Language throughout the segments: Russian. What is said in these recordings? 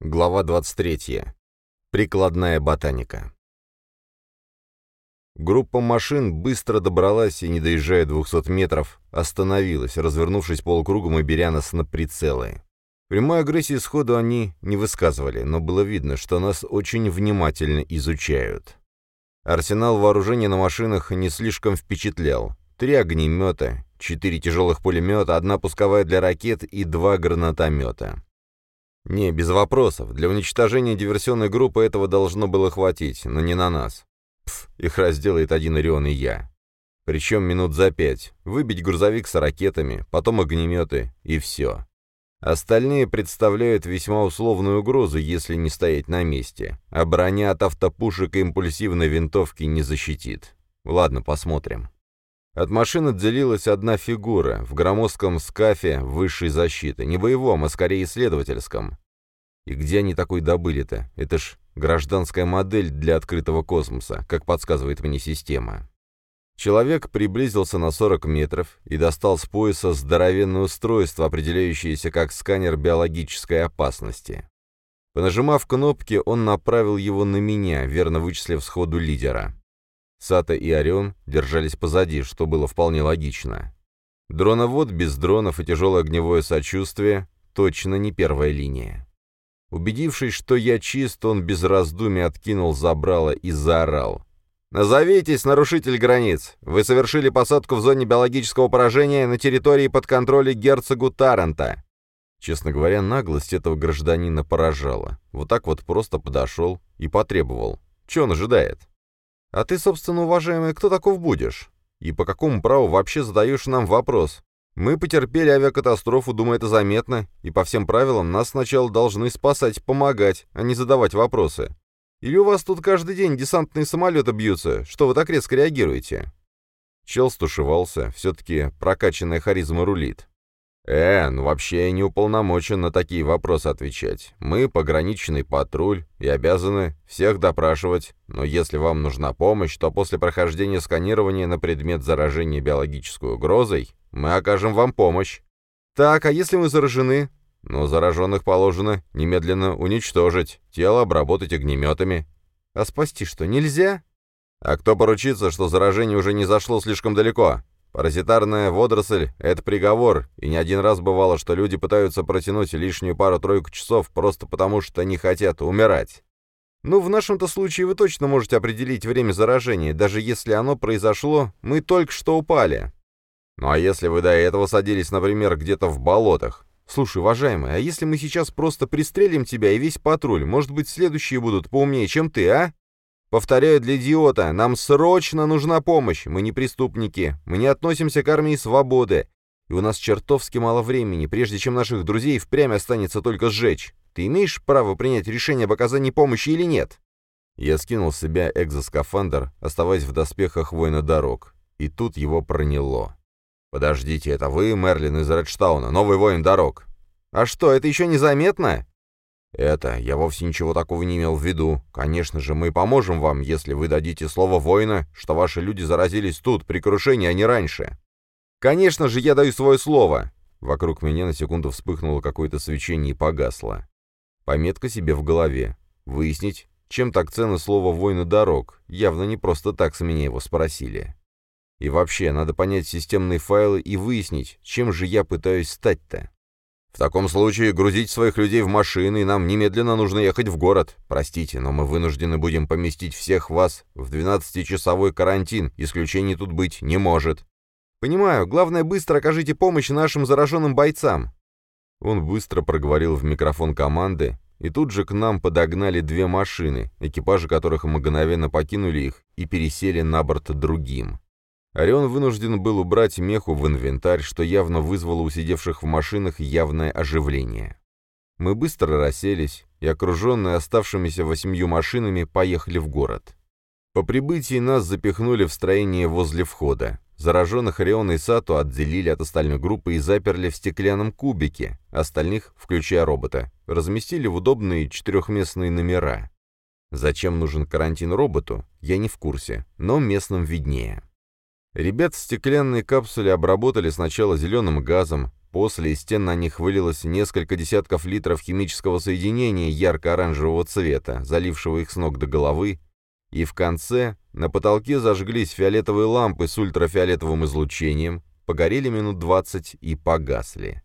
Глава 23. Прикладная ботаника. Группа машин быстро добралась и, не доезжая 200 метров, остановилась, развернувшись полукругом и беря нас на прицелы. Прямой агрессии сходу они не высказывали, но было видно, что нас очень внимательно изучают. Арсенал вооружения на машинах не слишком впечатлял. Три огнемета, четыре тяжелых пулемета, одна пусковая для ракет и два гранатомета. Не, без вопросов. Для уничтожения диверсионной группы этого должно было хватить, но не на нас. Пф, их разделает один Орион и я. Причем минут за пять. Выбить грузовик с ракетами, потом огнеметы и все. Остальные представляют весьма условную угрозу, если не стоять на месте. А броня от автопушек и импульсивной винтовки не защитит. Ладно, посмотрим. От машины отделилась одна фигура в громоздком скафе высшей защиты, не боевом, а скорее исследовательском. И где они такой добыли-то? Это ж гражданская модель для открытого космоса, как подсказывает мне система. Человек приблизился на 40 метров и достал с пояса здоровенное устройство, определяющееся как сканер биологической опасности. Понажимав кнопки, он направил его на меня, верно вычислив сходу лидера. Сата и Орион держались позади, что было вполне логично. Дроновод без дронов и тяжелое огневое сочувствие — точно не первая линия. Убедившись, что я чист, он без раздумий откинул забрало и заорал. «Назовитесь, нарушитель границ! Вы совершили посадку в зоне биологического поражения на территории под контролем герцогу Таранта!» Честно говоря, наглость этого гражданина поражала. Вот так вот просто подошел и потребовал. Че он ожидает? А ты, собственно, уважаемый, кто таков будешь? И по какому праву вообще задаешь нам вопрос? Мы потерпели авиакатастрофу, думаю, это заметно, и по всем правилам нас сначала должны спасать, помогать, а не задавать вопросы. Или у вас тут каждый день десантные самолеты бьются, что вы так резко реагируете?» Чел стушевался, все-таки прокачанная харизма рулит. «Э, ну вообще я не уполномочен на такие вопросы отвечать. Мы пограничный патруль и обязаны всех допрашивать, но если вам нужна помощь, то после прохождения сканирования на предмет заражения биологической угрозой мы окажем вам помощь. Так, а если мы заражены? Но зараженных положено немедленно уничтожить, тело обработать огнеметами. А спасти что, нельзя? А кто поручится, что заражение уже не зашло слишком далеко? Паразитарная водоросль — это приговор, и не один раз бывало, что люди пытаются протянуть лишнюю пару-тройку часов просто потому, что не хотят умирать. Ну, в нашем-то случае вы точно можете определить время заражения, даже если оно произошло, мы только что упали. Ну а если вы до этого садились, например, где-то в болотах? Слушай, уважаемый, а если мы сейчас просто пристрелим тебя и весь патруль, может быть, следующие будут поумнее, чем ты, а? Повторяю для идиота, нам срочно нужна помощь. Мы не преступники, мы не относимся к армии свободы. И у нас чертовски мало времени, прежде чем наших друзей впрямь останется только сжечь. Ты имеешь право принять решение об оказании помощи или нет?» Я скинул с себя экзоскафандр, оставаясь в доспехах воина дорог. И тут его проняло. «Подождите, это вы, Мерлин из Редштауна, новый воин дорог?» «А что, это еще незаметно?» «Это, я вовсе ничего такого не имел в виду. Конечно же, мы поможем вам, если вы дадите слово воина, что ваши люди заразились тут, при крушении, а не раньше». «Конечно же, я даю свое слово!» Вокруг меня на секунду вспыхнуло какое-то свечение и погасло. Пометка себе в голове. Выяснить, чем так ценно слово «воина дорог». Явно не просто так с меня его спросили. И вообще, надо понять системные файлы и выяснить, чем же я пытаюсь стать-то. В таком случае грузить своих людей в машины, и нам немедленно нужно ехать в город. Простите, но мы вынуждены будем поместить всех вас в 12-часовой карантин, исключений тут быть не может. Понимаю, главное, быстро окажите помощь нашим зараженным бойцам. Он быстро проговорил в микрофон команды, и тут же к нам подогнали две машины, экипажи которых мгновенно покинули их и пересели на борт другим. Орион вынужден был убрать меху в инвентарь, что явно вызвало у сидевших в машинах явное оживление. Мы быстро расселись и, окруженные оставшимися восемью машинами, поехали в город. По прибытии нас запихнули в строение возле входа. Зараженных Ориона и Сату отделили от остальной группы и заперли в стеклянном кубике, остальных, включая робота, разместили в удобные четырехместные номера. Зачем нужен карантин роботу, я не в курсе, но местным виднее. Ребят в стеклянной капсуле обработали сначала зеленым газом, После из стен на них вылилось несколько десятков литров химического соединения ярко-оранжевого цвета, залившего их с ног до головы, и в конце на потолке зажглись фиолетовые лампы с ультрафиолетовым излучением, погорели минут двадцать и погасли.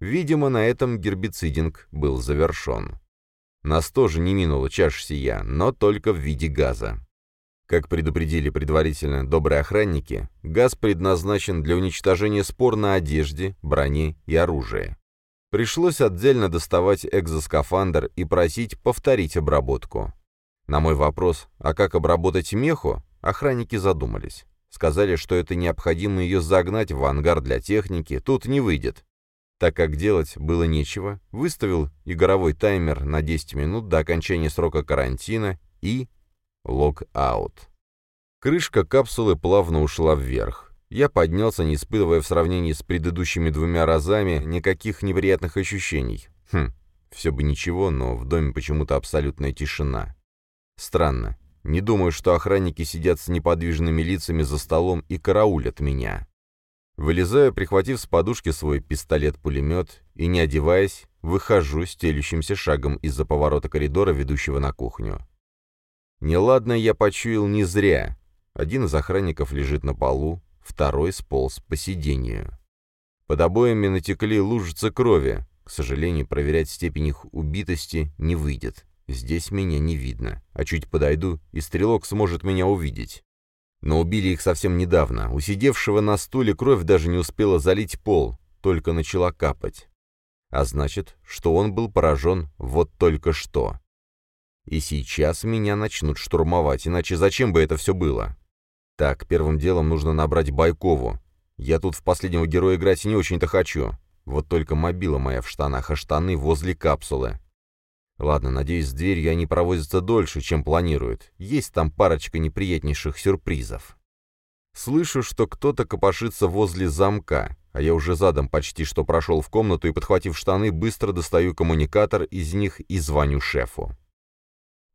Видимо, на этом гербицидинг был завершен. Нас тоже не минула чаша сия, но только в виде газа. Как предупредили предварительно добрые охранники, газ предназначен для уничтожения спор на одежде, броне и оружии. Пришлось отдельно доставать экзоскафандр и просить повторить обработку. На мой вопрос, а как обработать меху, охранники задумались. Сказали, что это необходимо ее загнать в ангар для техники, тут не выйдет. Так как делать было нечего, выставил игровой таймер на 10 минут до окончания срока карантина и лог-аут. Крышка капсулы плавно ушла вверх. Я поднялся, не испытывая в сравнении с предыдущими двумя разами никаких неприятных ощущений. Хм, все бы ничего, но в доме почему-то абсолютная тишина. Странно. Не думаю, что охранники сидят с неподвижными лицами за столом и караулят меня. Вылезаю, прихватив с подушки свой пистолет-пулемет, и, не одеваясь, выхожу стелющимся шагом из-за поворота коридора, ведущего на кухню. Неладно я почуял не зря. Один из охранников лежит на полу, второй сполз по сиденью. Под обоями натекли лужицы крови. К сожалению, проверять степень их убитости не выйдет. Здесь меня не видно, а чуть подойду, и стрелок сможет меня увидеть. Но убили их совсем недавно. У сидевшего на стуле кровь даже не успела залить пол, только начала капать. А значит, что он был поражен вот только что. И сейчас меня начнут штурмовать, иначе зачем бы это все было? Так, первым делом нужно набрать Байкову. Я тут в последнего героя играть не очень-то хочу. Вот только мобила моя в штанах, а штаны возле капсулы. Ладно, надеюсь, с дверью они провозятся дольше, чем планируют. Есть там парочка неприятнейших сюрпризов. Слышу, что кто-то копошится возле замка, а я уже задом почти что прошел в комнату и, подхватив штаны, быстро достаю коммуникатор из них и звоню шефу.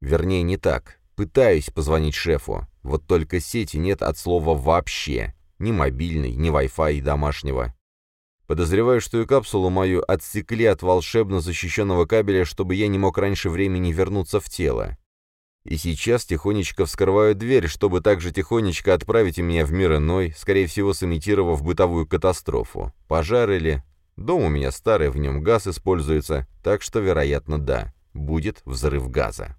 Вернее, не так. Пытаюсь позвонить шефу. Вот только сети нет от слова «вообще». Ни мобильной, ни Wi-Fi домашнего. Подозреваю, что и капсулу мою отсекли от волшебно защищенного кабеля, чтобы я не мог раньше времени вернуться в тело. И сейчас тихонечко вскрываю дверь, чтобы также тихонечко отправить меня в мир иной, скорее всего, сымитировав бытовую катастрофу. Пожар или... Дом у меня старый, в нем газ используется, так что, вероятно, да, будет взрыв газа.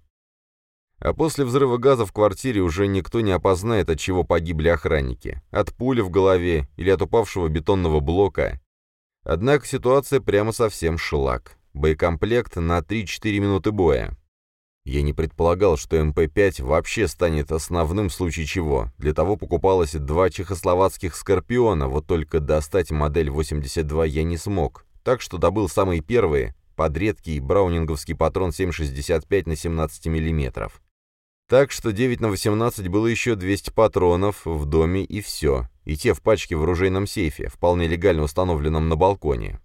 А после взрыва газа в квартире уже никто не опознает, от чего погибли охранники. От пули в голове или от упавшего бетонного блока. Однако ситуация прямо совсем шлак. Боекомплект на 3-4 минуты боя. Я не предполагал, что МП-5 вообще станет основным в случае чего. Для того покупалось два чехословацких «Скорпиона», вот только достать модель 82 я не смог. Так что добыл самые первые, под редкий браунинговский патрон 7,65 на 17 мм. Так что 9 на 18 было еще 200 патронов в доме и все. И те в пачке в оружейном сейфе, вполне легально установленном на балконе.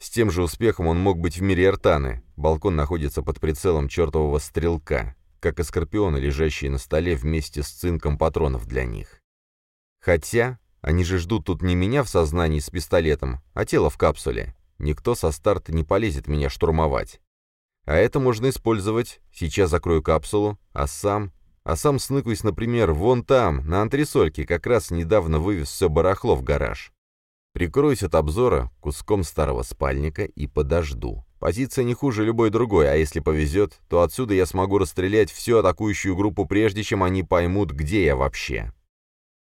С тем же успехом он мог быть в мире Эртаны. Балкон находится под прицелом чертового стрелка, как и скорпионы, лежащие на столе вместе с цинком патронов для них. Хотя, они же ждут тут не меня в сознании с пистолетом, а тело в капсуле. Никто со старта не полезет меня штурмовать. А это можно использовать. Сейчас закрою капсулу, а сам... А сам сныкаюсь, например, вон там, на антресольке, как раз недавно вывез все барахло в гараж. Прикроюсь от обзора куском старого спальника и подожду. Позиция не хуже любой другой, а если повезет, то отсюда я смогу расстрелять всю атакующую группу, прежде чем они поймут, где я вообще.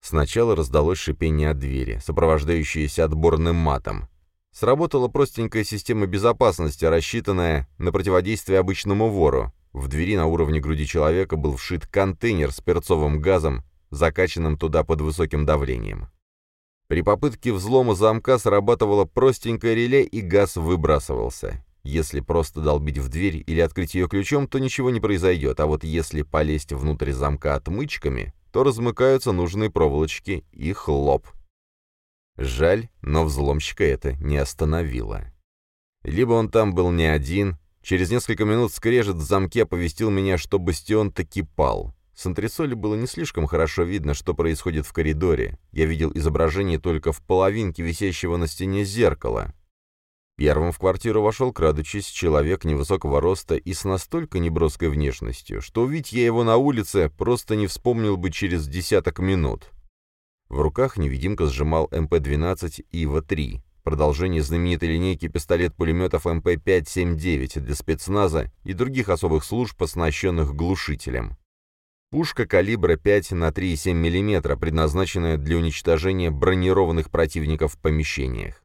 Сначала раздалось шипение от двери, сопровождающееся отборным матом. Сработала простенькая система безопасности, рассчитанная на противодействие обычному вору. В двери на уровне груди человека был вшит контейнер с перцовым газом, закачанным туда под высоким давлением. При попытке взлома замка срабатывало простенькое реле, и газ выбрасывался. Если просто долбить в дверь или открыть ее ключом, то ничего не произойдет, а вот если полезть внутрь замка отмычками, то размыкаются нужные проволочки и хлоп, Жаль, но взломщика это не остановило. Либо он там был не один, через несколько минут скрежет в замке оповестил меня, что бастион таки пал. С антресоли было не слишком хорошо видно, что происходит в коридоре. Я видел изображение только в половинке висящего на стене зеркала. Первым в квартиру вошел, крадучись, человек невысокого роста и с настолько неброской внешностью, что увидеть я его на улице просто не вспомнил бы через десяток минут. В руках невидимка сжимал МП-12 ИВА-3, продолжение знаменитой линейки пистолет-пулеметов МП-579 для спецназа и других особых служб, оснащенных глушителем. Пушка калибра 5 на 3,7 мм, предназначенная для уничтожения бронированных противников в помещениях.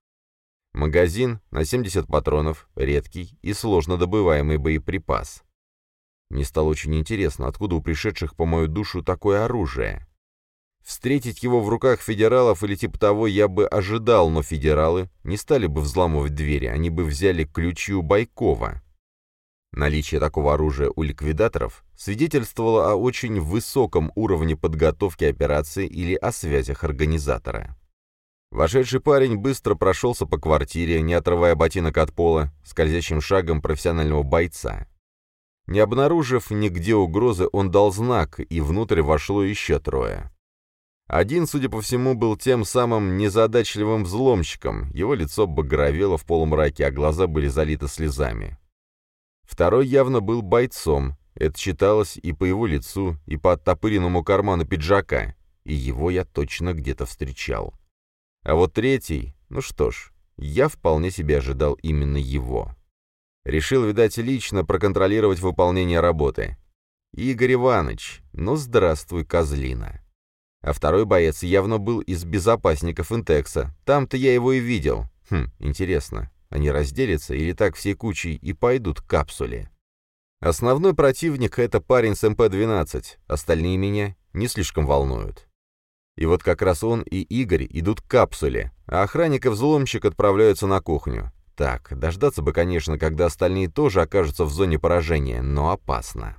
Магазин на 70 патронов, редкий и сложно добываемый боеприпас. Мне стало очень интересно, откуда у пришедших по мою душу такое оружие. Встретить его в руках федералов или типа того я бы ожидал, но федералы не стали бы взламывать двери, они бы взяли ключи у Байкова. Наличие такого оружия у ликвидаторов свидетельствовало о очень высоком уровне подготовки операции или о связях организатора. Вошедший парень быстро прошелся по квартире, не отрывая ботинок от пола, скользящим шагом профессионального бойца. Не обнаружив нигде угрозы, он дал знак, и внутрь вошло еще трое. Один, судя по всему, был тем самым незадачливым взломщиком, его лицо багровело в полумраке, а глаза были залиты слезами. Второй явно был бойцом, это читалось и по его лицу, и по оттопыренному карману пиджака, и его я точно где-то встречал. А вот третий, ну что ж, я вполне себе ожидал именно его. Решил, видать, лично проконтролировать выполнение работы. Игорь Иванович, ну здравствуй, козлина. А второй боец явно был из безопасников Интекса, там-то я его и видел. Хм, интересно, они разделятся или так всей кучей и пойдут к капсуле? Основной противник — это парень с МП-12, остальные меня не слишком волнуют. И вот как раз он и Игорь идут к капсуле, а охранник и взломщик отправляются на кухню. Так, дождаться бы, конечно, когда остальные тоже окажутся в зоне поражения, но опасно.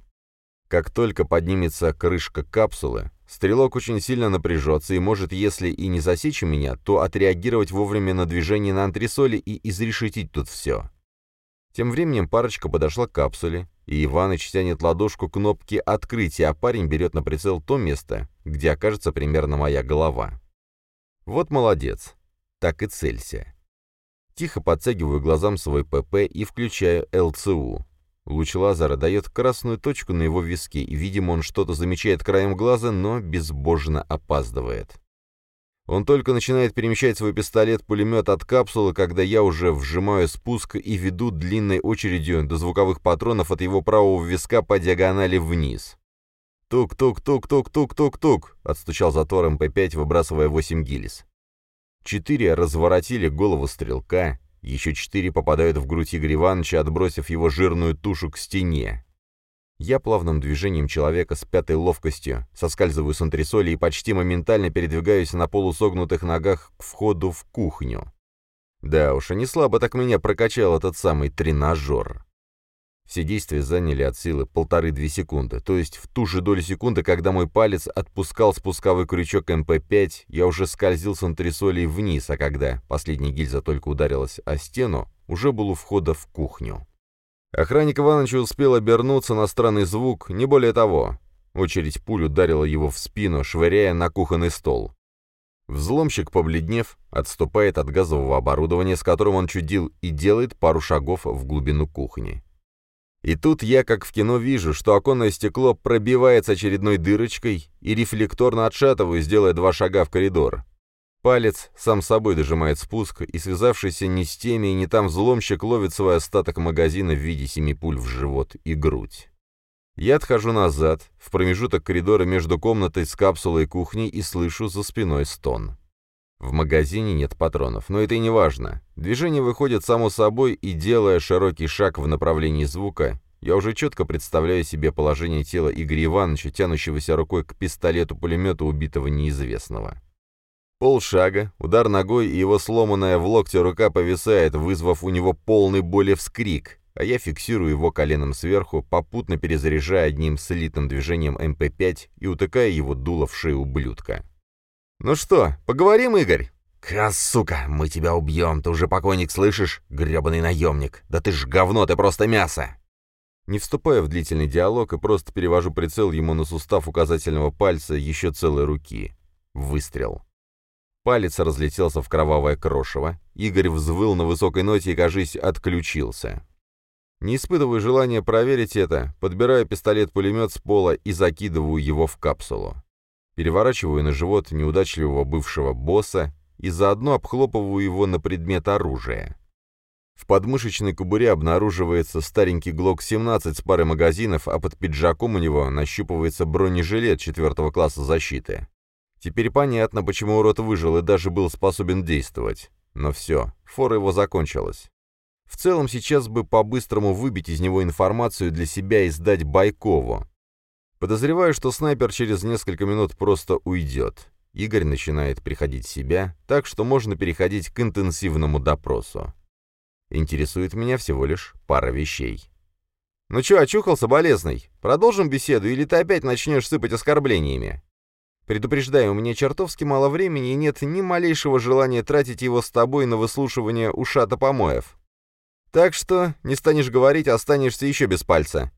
Как только поднимется крышка капсулы, Стрелок очень сильно напряжется и может, если и не засечь меня, то отреагировать вовремя на движение на антресоле и изрешетить тут все. Тем временем парочка подошла к капсуле, и Иваныч тянет ладошку кнопки открытия, а парень берет на прицел то место, где окажется примерно моя голова. Вот молодец. Так и целься. Тихо подтягиваю глазам свой ПП и включаю ЛЦУ. Луч лазера дает красную точку на его виске, и, видимо, он что-то замечает краем глаза, но безбожно опаздывает. Он только начинает перемещать свой пистолет-пулемет от капсулы, когда я уже вжимаю спуск и веду длинной очередью до звуковых патронов от его правого виска по диагонали вниз. «Тук-тук-тук-тук-тук-тук-тук!» — отстучал затор МП-5, выбрасывая 8 гильз. Четыре разворотили голову стрелка, еще четыре попадают в грудь Игоря Ивановича, отбросив его жирную тушу к стене. Я плавным движением человека с пятой ловкостью соскальзываю с антресоли и почти моментально передвигаюсь на полусогнутых ногах к входу в кухню. Да уж, не слабо так меня прокачал этот самый тренажер. Все действия заняли от силы полторы-две секунды, то есть в ту же долю секунды, когда мой палец отпускал спусковой крючок МП-5, я уже скользил с антресолей вниз, а когда последняя гильза только ударилась о стену, уже был у входа в кухню. Охранник Иванович успел обернуться на странный звук, не более того. Очередь пуль ударила его в спину, швыряя на кухонный стол. Взломщик, побледнев, отступает от газового оборудования, с которым он чудил, и делает пару шагов в глубину кухни. И тут я, как в кино, вижу, что оконное стекло пробивается очередной дырочкой и рефлекторно отшатываюсь, делая два шага в коридор. Палец сам собой дожимает спуск, и связавшийся ни с теми ни там взломщик ловит свой остаток магазина в виде семи пуль в живот и грудь. Я отхожу назад, в промежуток коридора между комнатой с капсулой кухней и слышу за спиной стон. В магазине нет патронов, но это и не важно. Движение выходит само собой, и делая широкий шаг в направлении звука, я уже четко представляю себе положение тела Игоря Ивановича, тянущегося рукой к пистолету-пулемету убитого неизвестного. Полшага, удар ногой, и его сломанная в локте рука повисает, вызвав у него полный боли вскрик, а я фиксирую его коленом сверху, попутно перезаряжая одним слитым движением МП-5 и утыкая его дуло в шею ублюдка. «Ну что, поговорим, Игорь?» «Крас, сука, мы тебя убьем, ты уже покойник, слышишь? гребаный наемник! Да ты ж говно, ты просто мясо!» Не вступая в длительный диалог и просто перевожу прицел ему на сустав указательного пальца еще целой руки. Выстрел. Палец разлетелся в кровавое крошево. Игорь взвыл на высокой ноте и, кажись, отключился. Не испытываю желания проверить это, подбираю пистолет-пулемет с пола и закидываю его в капсулу. Переворачиваю на живот неудачливого бывшего босса и заодно обхлопываю его на предмет оружия. В подмышечной кобуре обнаруживается старенький ГЛОК-17 с парой магазинов, а под пиджаком у него нащупывается бронежилет четвертого класса защиты. Теперь понятно, почему урод выжил и даже был способен действовать. Но все, фора его закончилась. В целом сейчас бы по-быстрому выбить из него информацию для себя и сдать Байкову. Подозреваю, что снайпер через несколько минут просто уйдет. Игорь начинает приходить в себя, так что можно переходить к интенсивному допросу. Интересует меня всего лишь пара вещей. «Ну чё, очухался, болезный? Продолжим беседу, или ты опять начнешь сыпать оскорблениями?» Предупреждаю, у меня чертовски мало времени и нет ни малейшего желания тратить его с тобой на выслушивание ушата помоев. Так что не станешь говорить, останешься еще без пальца.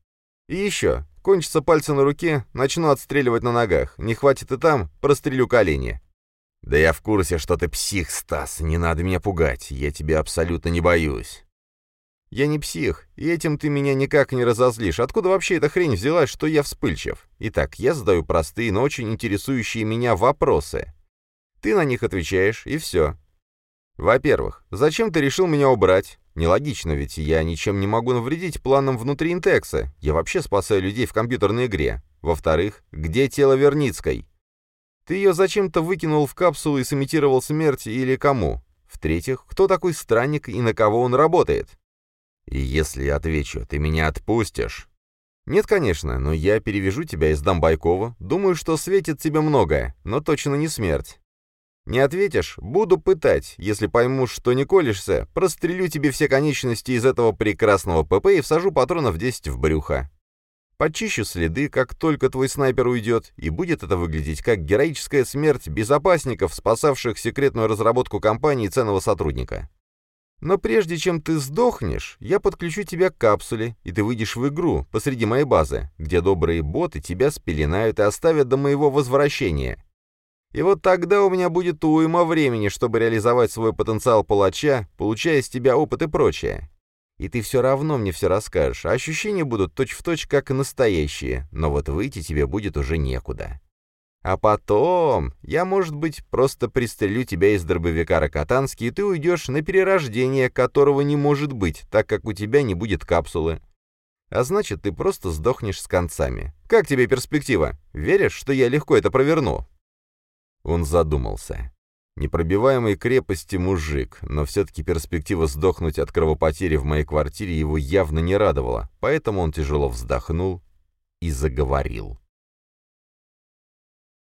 И еще, кончатся пальцы на руке, начну отстреливать на ногах. Не хватит и там, прострелю колени. «Да я в курсе, что ты псих, Стас, не надо меня пугать, я тебя абсолютно не боюсь». «Я не псих, и этим ты меня никак не разозлишь. Откуда вообще эта хрень взялась, что я вспыльчив? Итак, я задаю простые, но очень интересующие меня вопросы. Ты на них отвечаешь, и все. Во-первых, зачем ты решил меня убрать? Нелогично, ведь я ничем не могу навредить планам внутри Интекса. Я вообще спасаю людей в компьютерной игре. Во-вторых, где тело Верницкой? Ты ее зачем-то выкинул в капсулу и сымитировал смерть или кому? В-третьих, кто такой странник и на кого он работает? И если я отвечу, ты меня отпустишь? Нет, конечно, но я перевяжу тебя из Дамбайкова. Думаю, что светит тебе многое, но точно не смерть. Не ответишь? Буду пытать. Если пойму, что не колешься, прострелю тебе все конечности из этого прекрасного ПП и всажу патронов 10 в брюхо. Почищу следы, как только твой снайпер уйдет, и будет это выглядеть как героическая смерть безопасников, спасавших секретную разработку компании ценного сотрудника. Но прежде чем ты сдохнешь, я подключу тебя к капсуле, и ты выйдешь в игру посреди моей базы, где добрые боты тебя спеленают и оставят до моего возвращения. И вот тогда у меня будет уйма времени, чтобы реализовать свой потенциал палача, получая с тебя опыт и прочее. И ты все равно мне все расскажешь, а ощущения будут точь-в-точь точь как настоящие, но вот выйти тебе будет уже некуда. А потом я, может быть, просто пристрелю тебя из дробовика Рокотанский, и ты уйдешь на перерождение, которого не может быть, так как у тебя не будет капсулы. А значит, ты просто сдохнешь с концами. Как тебе перспектива? Веришь, что я легко это проверну?» Он задумался. Непробиваемой крепости мужик, но все-таки перспектива сдохнуть от кровопотери в моей квартире его явно не радовала, поэтому он тяжело вздохнул и заговорил.